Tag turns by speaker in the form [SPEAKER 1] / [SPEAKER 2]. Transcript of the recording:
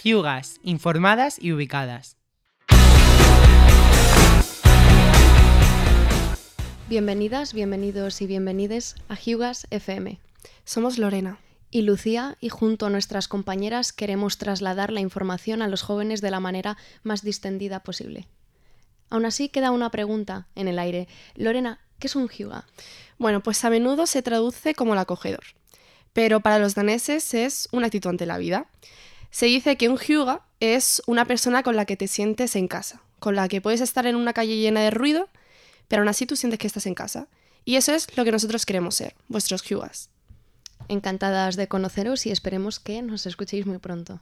[SPEAKER 1] Hyugas, informadas y ubicadas.
[SPEAKER 2] Bienvenidas, bienvenidos y bienvenides a Hyugas FM.
[SPEAKER 3] Somos Lorena
[SPEAKER 2] y Lucía y junto a nuestras compañeras queremos trasladar la información a los jóvenes de la manera más distendida posible. Aún así queda una pregunta en el aire. Lorena, ¿qué es un hyuga?
[SPEAKER 3] Bueno, pues a menudo se traduce como el acogedor, pero para los daneses es una actitud ante la vida. Se dice que un hyuga es una persona con la que te sientes en casa, con la que puedes estar en una calle llena de ruido, pero aún así tú sientes que estás en casa. Y eso es lo que nosotros queremos ser, vuestros hyugas.
[SPEAKER 2] Encantadas de conoceros y esperemos que nos escuchéis muy pronto.